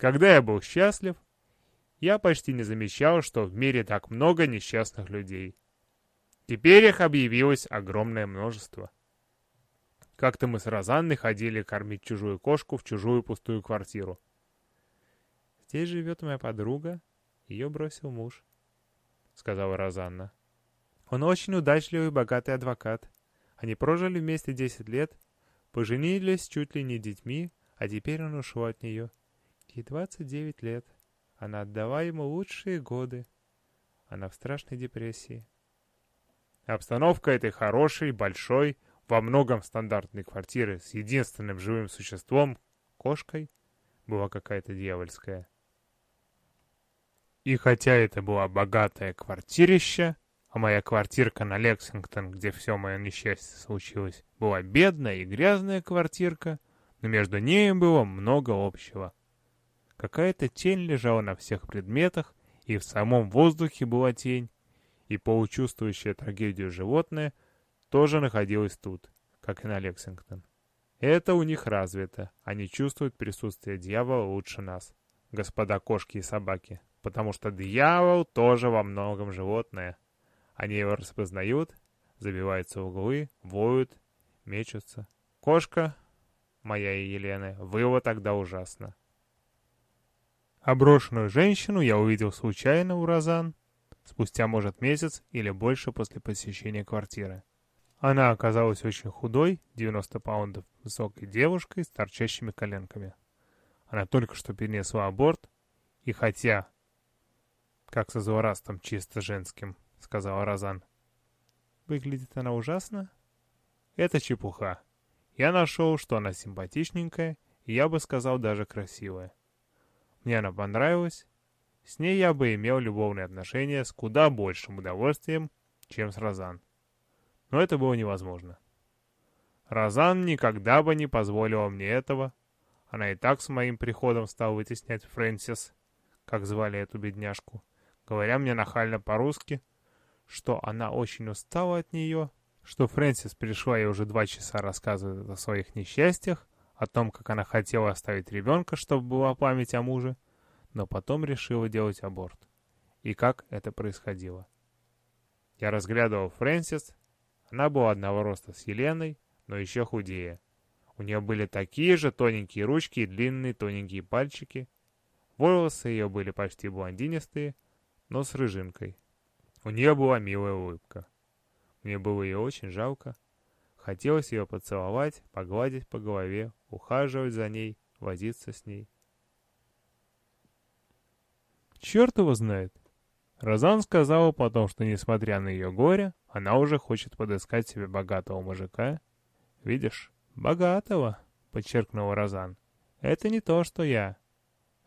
Когда я был счастлив, я почти не замечал, что в мире так много несчастных людей. Теперь их объявилось огромное множество. Как-то мы с Розанной ходили кормить чужую кошку в чужую пустую квартиру. «Здесь живет моя подруга. Ее бросил муж», — сказала Розанна. «Он очень удачливый и богатый адвокат. Они прожили вместе 10 лет, поженились чуть ли не детьми, а теперь он ушел от нее. Ей 29 лет. Она отдала ему лучшие годы. Она в страшной депрессии. Обстановка этой хорошей, большой, во многом стандартной квартиры с единственным живым существом, кошкой, была какая-то дьявольская. И хотя это была богатая квартирища, а моя квартирка на Лексингтон, где все мое несчастье случилось, была бедная и грязная квартирка, но между ними было много общего. Какая-то тень лежала на всех предметах, и в самом воздухе была тень, и получувствующее трагедию животное тоже находилось тут, как и на Лексингтон. Это у них развито, они чувствуют присутствие дьявола лучше нас, господа кошки и собаки, потому что дьявол тоже во многом животное. Они его распознают, забиваются в углы, воют, мечутся. Кошка, моя и Елены, выла тогда ужасно. Оброшенную женщину я увидел случайно у Розан, спустя, может, месяц или больше после посещения квартиры. Она оказалась очень худой, 90 паундов высокой девушкой с торчащими коленками. Она только что перенесла аборт, и хотя, как со злорадством чисто женским, — сказала Розан. «Выглядит она ужасно?» «Это чепуха. Я нашел, что она симпатичненькая, и я бы сказал, даже красивая. Мне она понравилась. С ней я бы имел любовные отношения с куда большим удовольствием, чем с Розан. Но это было невозможно. Розан никогда бы не позволила мне этого. Она и так с моим приходом стала вытеснять Фрэнсис, как звали эту бедняжку, говоря мне нахально по-русски, что она очень устала от нее, что Фрэнсис пришла и уже два часа рассказывает о своих несчастьях, о том, как она хотела оставить ребенка, чтобы была память о муже, но потом решила делать аборт. И как это происходило. Я разглядывал Фрэнсис. Она была одного роста с Еленой, но еще худее. У нее были такие же тоненькие ручки и длинные тоненькие пальчики. Волосы ее были почти блондинистые, но с рыжинкой. У нее была милая улыбка. Мне было ее очень жалко. Хотелось ее поцеловать, погладить по голове, ухаживать за ней, возиться с ней. Черт его знает. Розан сказала потом, что, несмотря на ее горе, она уже хочет подыскать себе богатого мужика. «Видишь, богатого», — подчеркнула Розан. «Это не то, что я».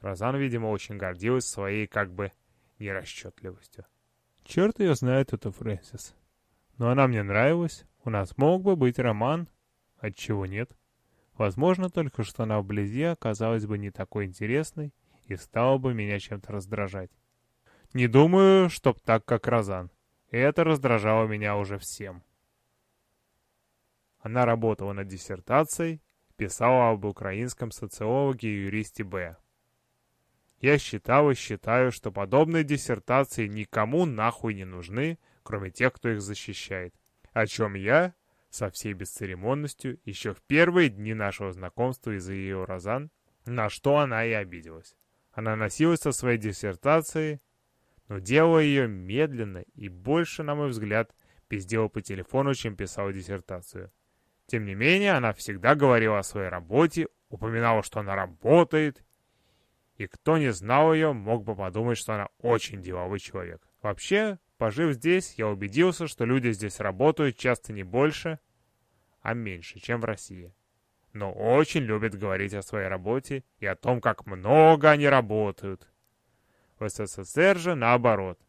Розан, видимо, очень гордилась своей, как бы, нерасчетливостью. Черт ее знает, эту Фрэнсис. Но она мне нравилась, у нас мог бы быть роман. Отчего нет? Возможно только, что она вблизи оказалась бы не такой интересной и стала бы меня чем-то раздражать. Не думаю, чтоб так, как Розан. Это раздражало меня уже всем. Она работала над диссертацией, писала об украинском социологе и юристе Б. Я считал и считаю, что подобные диссертации никому нахуй не нужны, кроме тех, кто их защищает. О чем я, со всей бесцеремонностью, еще в первые дни нашего знакомства из-за ее розан, на что она и обиделась. Она носилась со своей диссертацией, но делала ее медленно и больше, на мой взгляд, пиздела по телефону, чем писала диссертацию. Тем не менее, она всегда говорила о своей работе, упоминала, что она работает, и кто не знал ее, мог бы подумать, что она очень деловой человек. Вообще, пожив здесь, я убедился, что люди здесь работают часто не больше, а меньше, чем в России. Но очень любят говорить о своей работе и о том, как много они работают. В СССР же наоборот.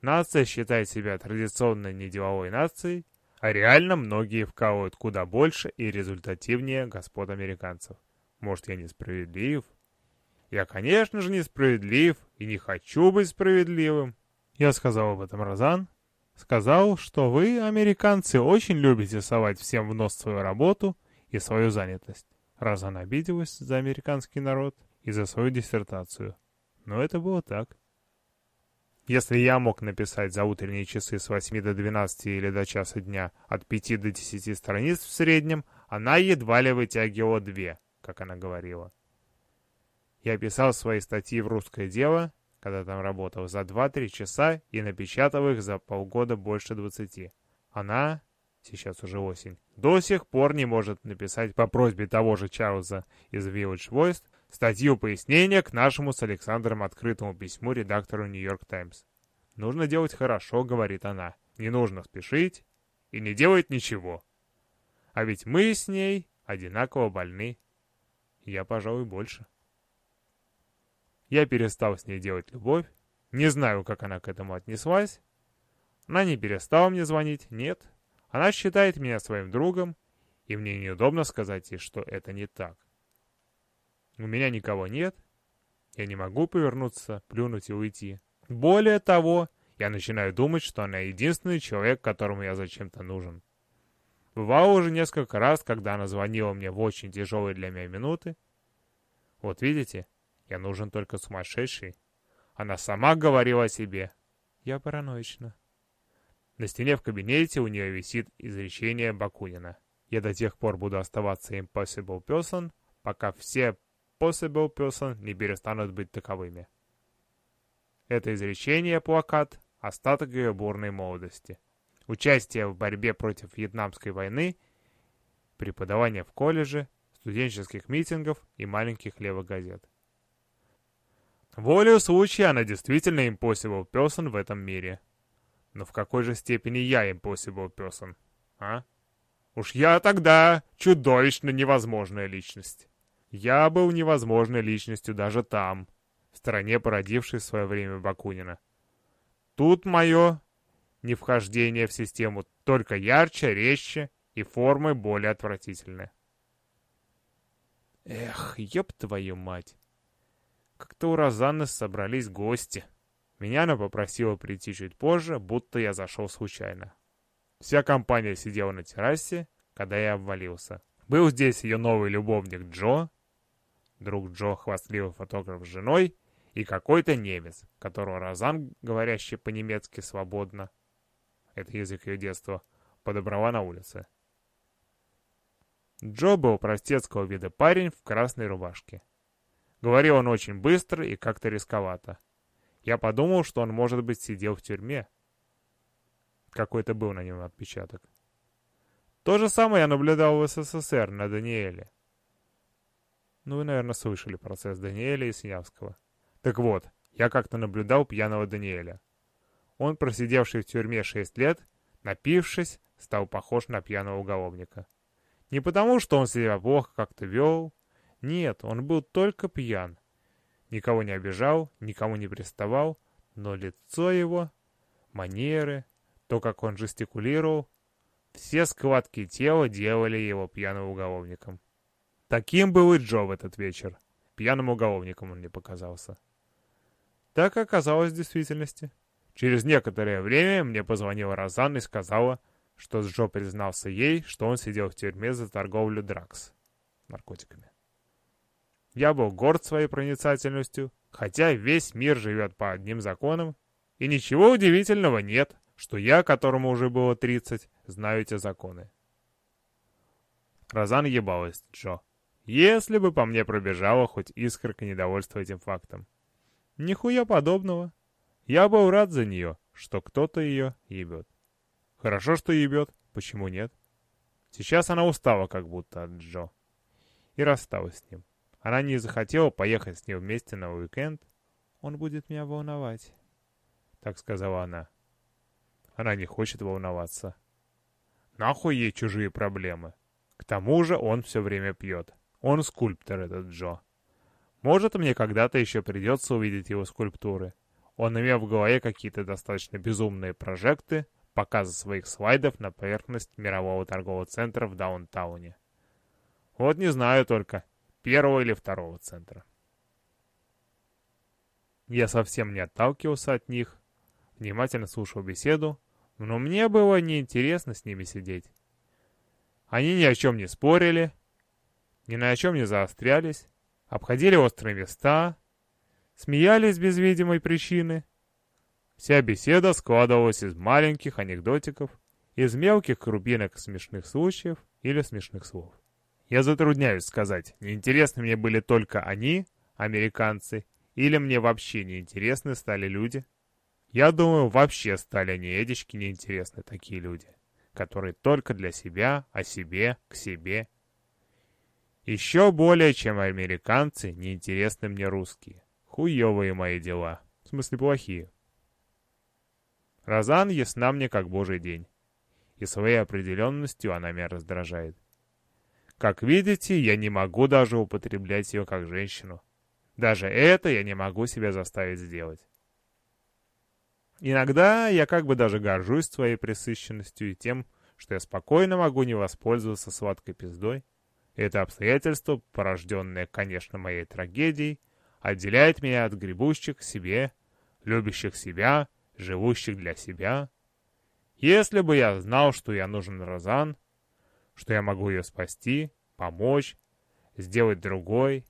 Нация считает себя традиционной неделовой нацией, а реально многие вкалывают куда больше и результативнее господ американцев. Может, я несправедлив? Я, конечно же, несправедлив и не хочу быть справедливым. Я сказал об этом Розан. Сказал, что вы, американцы, очень любите совать всем в нос свою работу и свою занятость. Розан обиделась за американский народ и за свою диссертацию. Но это было так. Если я мог написать за утренние часы с 8 до 12 или до часа дня от 5 до 10 страниц в среднем, она едва ли вытягивала две, как она говорила. Я писал свои статьи в «Русское дело», когда там работал, за 2-3 часа и напечатал их за полгода больше 20. Она, сейчас уже осень, до сих пор не может написать по просьбе того же Чарльза из Village Voice статью пояснения к нашему с Александром открытому письму редактору Нью-Йорк Таймс. «Нужно делать хорошо», — говорит она. «Не нужно спешить и не делать ничего. А ведь мы с ней одинаково больны. Я, пожалуй, больше». Я перестал с ней делать любовь. Не знаю, как она к этому отнеслась. Она не перестала мне звонить, нет. Она считает меня своим другом, и мне неудобно сказать ей, что это не так. У меня никого нет. Я не могу повернуться, плюнуть и уйти. Более того, я начинаю думать, что она единственный человек, которому я зачем-то нужен. Бывало уже несколько раз, когда она звонила мне в очень тяжелые для меня минуты. Вот видите, я нужен только сумасшедший. Она сама говорила о себе. Я параноична. На стене в кабинете у нее висит изречение Бакунина. Я до тех пор буду оставаться impossible person, пока все possible person не перестанут быть таковыми. Это изречение плакат – остаток ее бурной молодости. Участие в борьбе против Вьетнамской войны, преподавание в колледже, студенческих митингов и маленьких левых газет. Волею случая она действительно impossible person в этом мире. Но в какой же степени я impossible person, а? Уж я тогда чудовищно невозможная личность. Я был невозможной личностью даже там, в стране, породившей в свое время Бакунина. Тут мое невхождение в систему только ярче, резче и формы более отвратительны. Эх, ёб твою мать. Как-то у Розанны собрались гости. Меня она попросила прийти чуть позже, будто я зашел случайно. Вся компания сидела на террасе, когда я обвалился. Был здесь ее новый любовник Джо, друг Джо, хвастливый фотограф с женой, и какой-то немец, которого Розан, говорящий по-немецки свободно, это язык ее детства, подобрала на улице. Джо был простецкого вида парень в красной рубашке. Говорил он очень быстро и как-то рисковато. Я подумал, что он, может быть, сидел в тюрьме. Какой-то был на нем отпечаток. То же самое я наблюдал в СССР на Даниэле. Ну, вы, наверное, слышали процесс Даниэля и Синявского. Так вот, я как-то наблюдал пьяного Даниэля. Он, просидевший в тюрьме 6 лет, напившись, стал похож на пьяного уголовника. Не потому, что он себя плохо как-то вел. Нет, он был только пьян. Никого не обижал, никому не приставал, но лицо его, манеры, то, как он жестикулировал, все складки тела делали его пьяным уголовником. Таким был и Джо в этот вечер. Пьяным уголовником он мне показался. Так оказалось в действительности. Через некоторое время мне позвонила Розан и сказала, что Джо признался ей, что он сидел в тюрьме за торговлю дракс наркотиками. Я был горд своей проницательностью, хотя весь мир живет по одним законам, и ничего удивительного нет, что я, которому уже было 30, знаю эти законы. Розан ебалась Джо. Если бы по мне пробежала хоть искорка недовольства этим фактом. Нихуя подобного. Я был рад за нее, что кто-то ее ебет. Хорошо, что ебет, почему нет? Сейчас она устала как будто от Джо. И рассталась с ним. Она не захотела поехать с ним вместе на уикенд. Он будет меня волновать. Так сказала она. Она не хочет волноваться. Нахуй ей чужие проблемы. К тому же он все время пьет. Он скульптор, этот Джо. Может, мне когда-то еще придется увидеть его скульптуры. Он имел в голове какие-то достаточно безумные прожекты, показы своих слайдов на поверхность мирового торгового центра в даунтауне. Вот не знаю только, первого или второго центра. Я совсем не отталкивался от них, внимательно слушал беседу, но мне было неинтересно с ними сидеть. Они ни о чем не спорили, ни на чем не заострялись, обходили острые места, смеялись без видимой причины. Вся беседа складывалась из маленьких анекдотиков, из мелких крупинок смешных случаев или смешных слов. Я затрудняюсь сказать, неинтересны мне были только они, американцы, или мне вообще неинтересны стали люди. Я думаю, вообще стали они, Эдички, неинтересны такие люди, которые только для себя, о себе, к себе. Еще более, чем американцы, неинтересны мне русские. Хуевые мои дела. В смысле, плохие. Розан ясна мне как божий день. И своей определенностью она меня раздражает. Как видите, я не могу даже употреблять ее как женщину. Даже это я не могу себя заставить сделать. Иногда я как бы даже горжусь своей пресыщенностью и тем, что я спокойно могу не воспользоваться сладкой пиздой. Это обстоятельство, порожденное, конечно, моей трагедией, отделяет меня от гребущих к себе, любящих себя, живущих для себя. Если бы я знал, что я нужен Розан, что я могу ее спасти, помочь, сделать другой.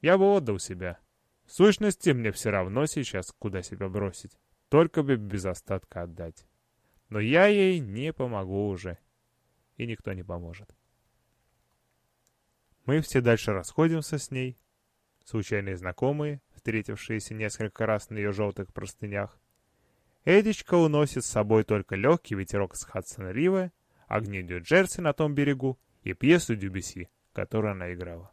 Я бы отдал себя. В сущности, мне все равно сейчас, куда себя бросить. Только бы без остатка отдать. Но я ей не помогу уже. И никто не поможет. Мы все дальше расходимся с ней. Случайные знакомые, встретившиеся несколько раз на ее желтых простынях. Эдичка уносит с собой только легкий ветерок с Хадсон-Рива огни Нью-Джерси на том берегу и пьесу Дюбиси, которую она играла.